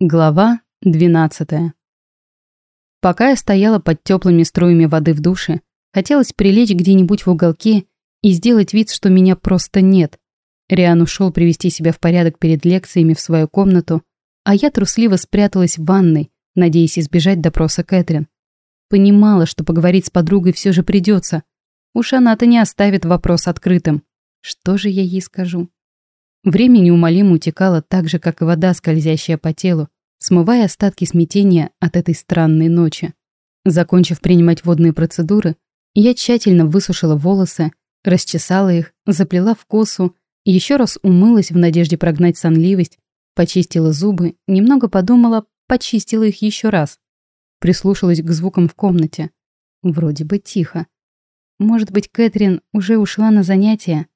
Глава 12. Пока я стояла под теплыми струями воды в душе, хотелось прилечь где-нибудь в уголке и сделать вид, что меня просто нет. Риан ушел привести себя в порядок перед лекциями в свою комнату, а я трусливо спряталась в ванной, надеясь избежать допроса Кэтрин. Понимала, что поговорить с подругой все же придется. Уж она-то не оставит вопрос открытым. Что же я ей скажу? Время неумолимо утекало так же, как и вода, скользящая по телу, смывая остатки смятения от этой странной ночи. Закончив принимать водные процедуры, я тщательно высушила волосы, расчесала их, заплела в косу, еще раз умылась в надежде прогнать сонливость, почистила зубы, немного подумала, почистила их еще раз. Прислушалась к звукам в комнате. Вроде бы тихо. Может быть, Кэтрин уже ушла на занятия?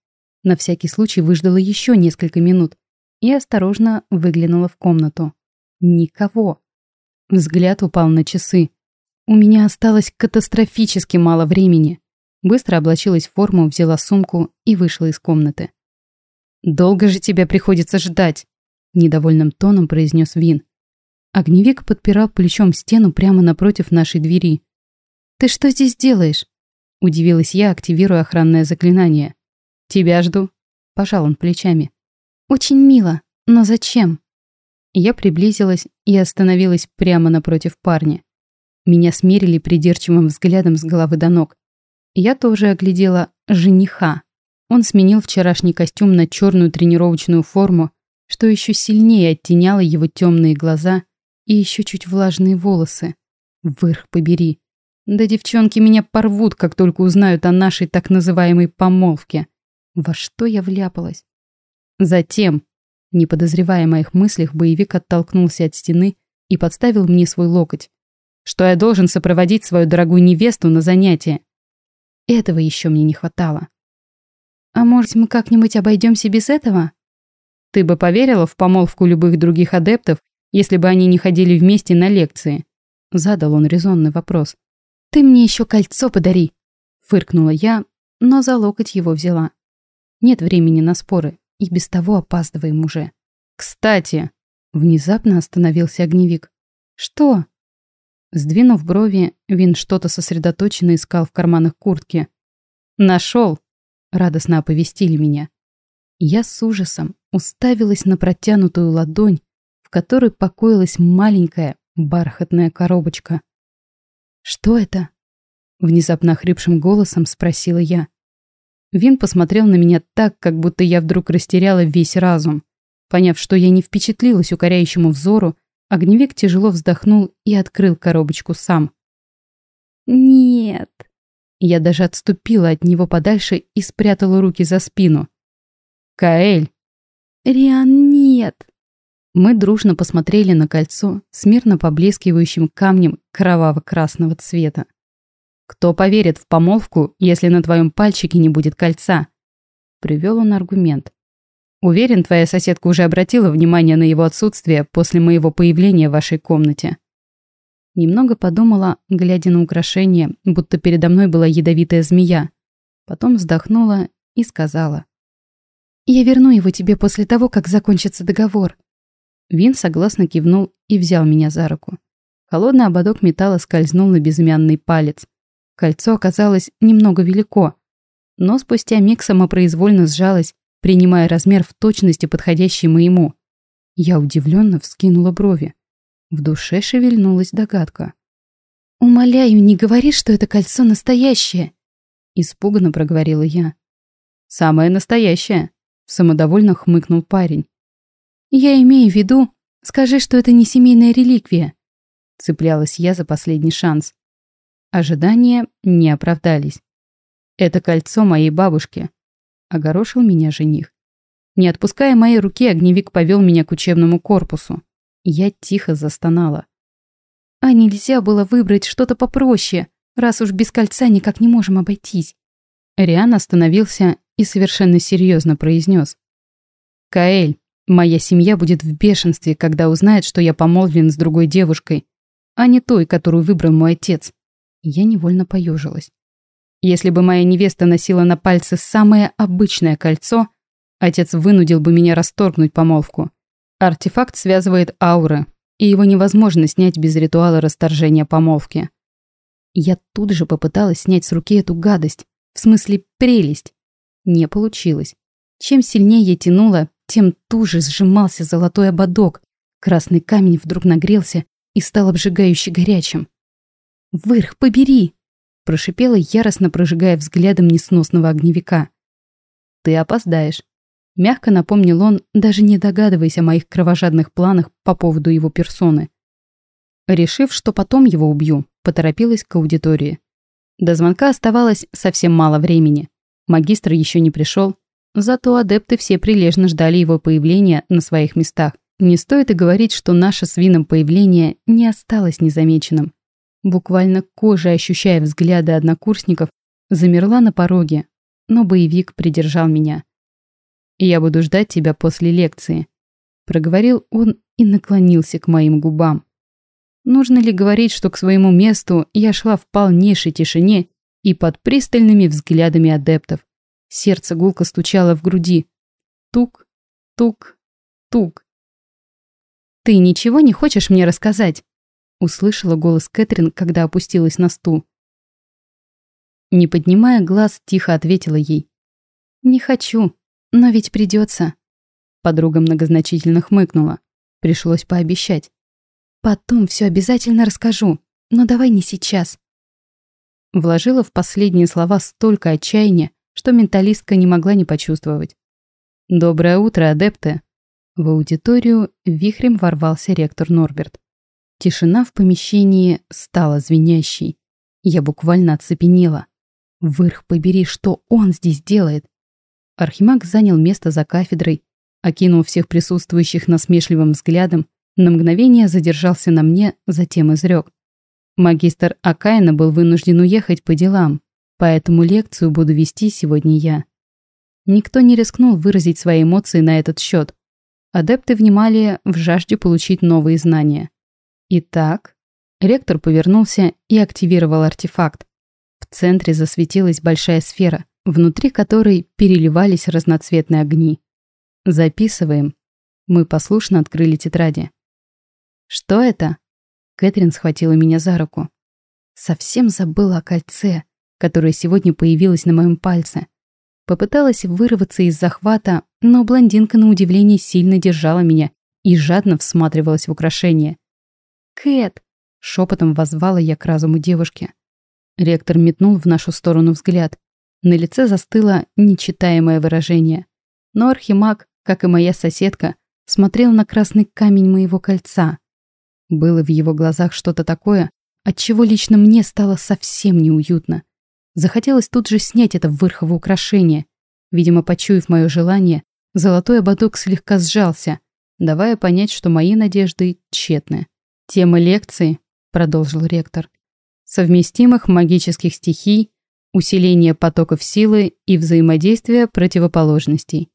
На всякий случай выждала еще несколько минут и осторожно выглянула в комнату. Никого. Взгляд упал на часы. У меня осталось катастрофически мало времени. Быстро облачилась в форму, взяла сумку и вышла из комнаты. «Долго же тебя приходится ждать», — недовольным тоном произнес Вин. Огневик подпирал плечом стену прямо напротив нашей двери. «Ты что здесь делаешь?» — удивилась я, активируя охранное заклинание. «Тебя жду», — пожал он плечами. «Очень мило, но зачем?» Я приблизилась и остановилась прямо напротив парня. Меня смерили придирчивым взглядом с головы до ног. Я тоже оглядела жениха. Он сменил вчерашний костюм на черную тренировочную форму, что еще сильнее оттеняло его темные глаза и еще чуть влажные волосы. Вырх побери. Да девчонки меня порвут, как только узнают о нашей так называемой помолвке. Во что я вляпалась? Затем, не подозревая моих мыслях, боевик оттолкнулся от стены и подставил мне свой локоть. Что я должен сопроводить свою дорогую невесту на занятия. Этого еще мне не хватало. А может, мы как-нибудь обойдемся без этого? Ты бы поверила в помолвку любых других адептов, если бы они не ходили вместе на лекции? Задал он резонный вопрос. Ты мне еще кольцо подари, фыркнула я, но за локоть его взяла. Нет времени на споры, и без того опаздываем уже. Кстати, внезапно остановился огневик. Что? Сдвинув брови, Вин что-то сосредоточенно искал в карманах куртки. Нашел! Радостно оповестили меня. Я с ужасом уставилась на протянутую ладонь, в которой покоилась маленькая бархатная коробочка. «Что это?» Внезапно хрипшим голосом спросила я. Вин посмотрел на меня так, как будто я вдруг растеряла весь разум. Поняв, что я не впечатлилась укоряющему взору, огневик тяжело вздохнул и открыл коробочку сам. «Нет». Я даже отступила от него подальше и спрятала руки за спину. «Каэль!» «Риан, нет!» Мы дружно посмотрели на кольцо с мирно поблескивающим камнем кроваво-красного цвета. Кто поверит в помолвку, если на твоем пальчике не будет кольца? Привел он аргумент. Уверен, твоя соседка уже обратила внимание на его отсутствие после моего появления в вашей комнате. Немного подумала, глядя на украшение, будто передо мной была ядовитая змея. Потом вздохнула и сказала. «Я верну его тебе после того, как закончится договор». Вин согласно кивнул и взял меня за руку. Холодный ободок металла скользнул на безымянный палец. Кольцо оказалось немного велико, но спустя миг самопроизвольно сжалось, принимая размер в точности подходящий моему. Я удивленно вскинула брови. В душе шевельнулась догадка. «Умоляю, не говори, что это кольцо настоящее!» Испуганно проговорила я. «Самое настоящее!» Самодовольно хмыкнул парень. «Я имею в виду, скажи, что это не семейная реликвия!» Цеплялась я за последний шанс. Ожидания не оправдались. «Это кольцо моей бабушки», — огорошил меня жених. Не отпуская моей руки, огневик повел меня к учебному корпусу. Я тихо застонала. «А нельзя было выбрать что-то попроще, раз уж без кольца никак не можем обойтись». Риан остановился и совершенно серьезно произнес. «Каэль, моя семья будет в бешенстве, когда узнает, что я помолвлен с другой девушкой, а не той, которую выбрал мой отец. Я невольно поежилась. Если бы моя невеста носила на пальце самое обычное кольцо, отец вынудил бы меня расторгнуть помолвку. Артефакт связывает ауры, и его невозможно снять без ритуала расторжения помолвки. Я тут же попыталась снять с руки эту гадость, в смысле прелесть. Не получилось. Чем сильнее я тянула, тем туже сжимался золотой ободок. Красный камень вдруг нагрелся и стал обжигающе горячим. «Вырх, побери!» – прошипела, яростно прожигая взглядом несносного огневика. «Ты опоздаешь», – мягко напомнил он, даже не догадываясь о моих кровожадных планах по поводу его персоны. Решив, что потом его убью, поторопилась к аудитории. До звонка оставалось совсем мало времени. Магистр еще не пришел, зато адепты все прилежно ждали его появления на своих местах. Не стоит и говорить, что наше с Вином появление не осталось незамеченным. Буквально кожей ощущая взгляды однокурсников, замерла на пороге, но боевик придержал меня. «Я буду ждать тебя после лекции», — проговорил он и наклонился к моим губам. Нужно ли говорить, что к своему месту я шла в полнейшей тишине и под пристальными взглядами адептов. Сердце гулко стучало в груди. Тук, тук, тук. «Ты ничего не хочешь мне рассказать?» Услышала голос Кэтрин, когда опустилась на стул. Не поднимая глаз, тихо ответила ей. «Не хочу, но ведь придется. Подруга многозначительно хмыкнула. Пришлось пообещать. Потом все обязательно расскажу, но давай не сейчас. Вложила в последние слова столько отчаяния, что менталистка не могла не почувствовать. «Доброе утро, адепты!» В аудиторию вихрем ворвался ректор Норберт. Тишина в помещении стала звенящей. Я буквально оцепенела. Вырх побери, что он здесь делает? Архимаг занял место за кафедрой, окинул всех присутствующих насмешливым взглядом на мгновение задержался на мне, затем изрек. Магистр Акаина был вынужден уехать по делам, поэтому лекцию буду вести сегодня я. Никто не рискнул выразить свои эмоции на этот счет. Адепты внимали в жажде получить новые знания. Итак, ректор повернулся и активировал артефакт. В центре засветилась большая сфера, внутри которой переливались разноцветные огни. Записываем. Мы послушно открыли тетради. «Что это?» Кэтрин схватила меня за руку. Совсем забыла о кольце, которое сегодня появилось на моем пальце. Попыталась вырваться из захвата, но блондинка на удивление сильно держала меня и жадно всматривалась в украшение. «Кэт!» — шепотом воззвала я к разуму девушки. Ректор метнул в нашу сторону взгляд. На лице застыло нечитаемое выражение. Но архимаг, как и моя соседка, смотрел на красный камень моего кольца. Было в его глазах что-то такое, от чего лично мне стало совсем неуютно. Захотелось тут же снять это вырхово украшение. Видимо, почуяв мое желание, золотой ободок слегка сжался, давая понять, что мои надежды тщетны. «Тема лекции», — продолжил ректор, «совместимых магических стихий, усиление потоков силы и взаимодействие противоположностей».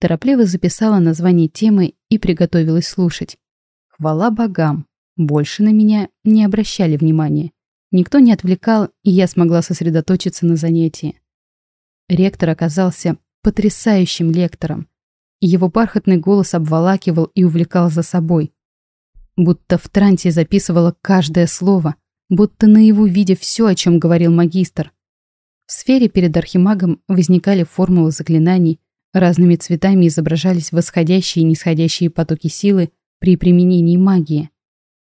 Торопливо записала название темы и приготовилась слушать. Хвала богам, больше на меня не обращали внимания. Никто не отвлекал, и я смогла сосредоточиться на занятии. Ректор оказался потрясающим лектором. Его бархатный голос обволакивал и увлекал за собой. Будто в трансе записывала каждое слово, будто наяву видя все, о чем говорил магистр. В сфере перед архимагом возникали формулы заклинаний, разными цветами изображались восходящие и нисходящие потоки силы, при применении магии.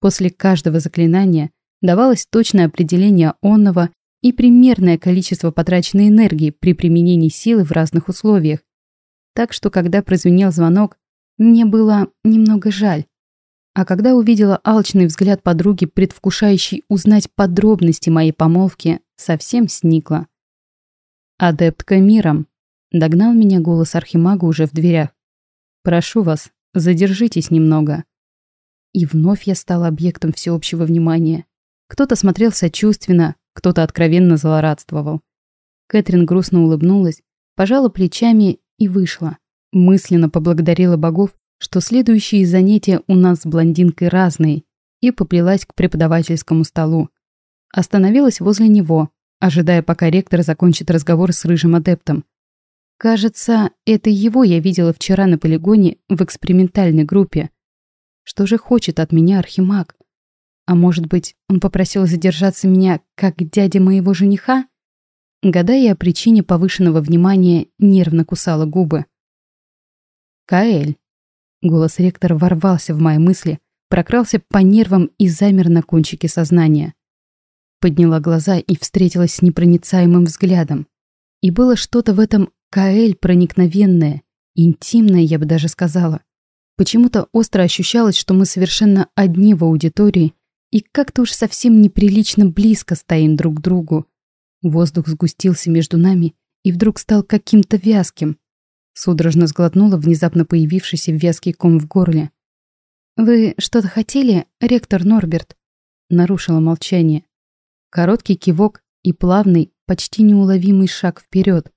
После каждого заклинания давалось точное определение онного и примерное количество потраченной энергии при применении силы в разных условиях. Так что, когда прозвенел звонок, мне было немного жаль. А когда увидела алчный взгляд подруги, предвкушающий узнать подробности моей помолвки, совсем сникла. «Адептка миром», — догнал меня голос Архимага уже в дверях. «Прошу вас, Задержитесь немного». И вновь я стала объектом всеобщего внимания. Кто-то смотрел сочувственно, кто-то откровенно злорадствовал. Кэтрин грустно улыбнулась, пожала плечами и вышла. Мысленно поблагодарила богов, что следующие занятия у нас с блондинкой разные, и поплелась к преподавательскому столу. Остановилась возле него, ожидая, пока ректор закончит разговор с рыжим адептом. Кажется, это его я видела вчера на полигоне в экспериментальной группе. Что же хочет от меня Архимаг? А может быть, он попросил задержаться меня, как дядя моего жениха? Гадая о причине повышенного внимания, нервно кусала губы. «Каэль!» Голос ректора ворвался в мои мысли, прокрался по нервам и замер на кончике сознания. Подняла глаза и встретилась с непроницаемым взглядом. И было что-то в этом Каэль проникновенное, интимное, я бы даже сказала. Почему-то остро ощущалось, что мы совершенно одни в аудитории и как-то уж совсем неприлично близко стоим друг к другу. Воздух сгустился между нами и вдруг стал каким-то вязким. Судорожно сглотнула внезапно появившийся вязкий ком в горле. «Вы что-то хотели, ректор Норберт?» Нарушила молчание. Короткий кивок и плавный, почти неуловимый шаг вперед.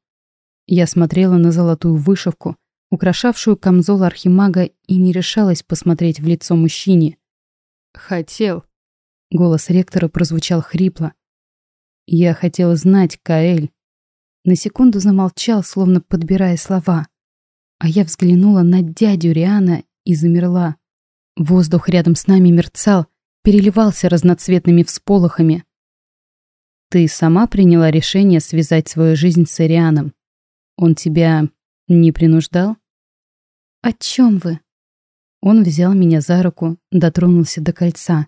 Я смотрела на золотую вышивку, украшавшую камзол архимага, и не решалась посмотреть в лицо мужчине. «Хотел», Голос ректора прозвучал хрипло. «Я хотел знать, Каэль». На секунду замолчал, словно подбирая слова. А я взглянула на дядю Риана и замерла. Воздух рядом с нами мерцал, переливался разноцветными всполохами. «Ты сама приняла решение связать свою жизнь с Ирианом? Он тебя не принуждал?» «О чем вы?» Он взял меня за руку, дотронулся до кольца.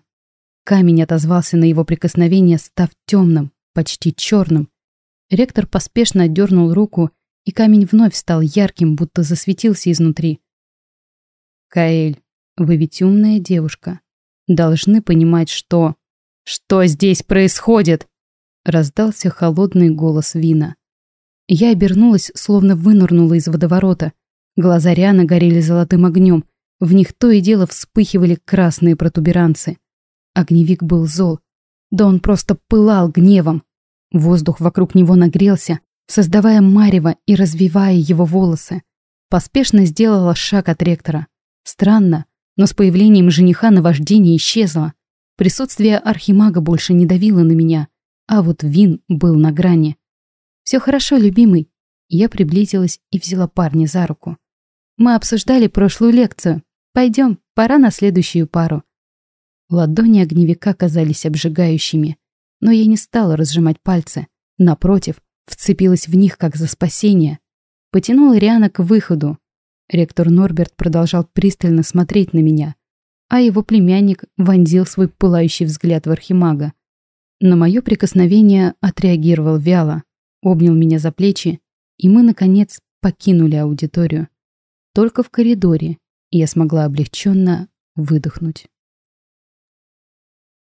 Камень отозвался на его прикосновение, став темным, почти черным. Ректор поспешно отдернул руку, и камень вновь стал ярким, будто засветился изнутри. «Каэль, вы ведь умная девушка. Должны понимать, что...» «Что здесь происходит?» Раздался холодный голос Вина. Я обернулась, словно вынырнула из водоворота. Глаза Риана горели золотым огнем. В них то и дело вспыхивали красные протуберанцы. Огневик был зол. Да он просто пылал гневом. Воздух вокруг него нагрелся, создавая марево и развивая его волосы. Поспешно сделала шаг от ректора. Странно, но с появлением жениха наваждение исчезло. Присутствие архимага больше не давило на меня, а вот Вин был на грани. «Все хорошо, любимый». Я приблизилась и взяла парня за руку. «Мы обсуждали прошлую лекцию. Пойдем, пора на следующую пару. Ладони огневика казались обжигающими, но я не стала разжимать пальцы. Напротив, вцепилась в них, как за спасение. Потянула Риана к выходу. Ректор Норберт продолжал пристально смотреть на меня, а его племянник вонзил свой пылающий взгляд в архимага. На мое прикосновение отреагировал вяло, обнял меня за плечи, и мы, наконец, покинули аудиторию. Только в коридоре я смогла облегченно выдохнуть.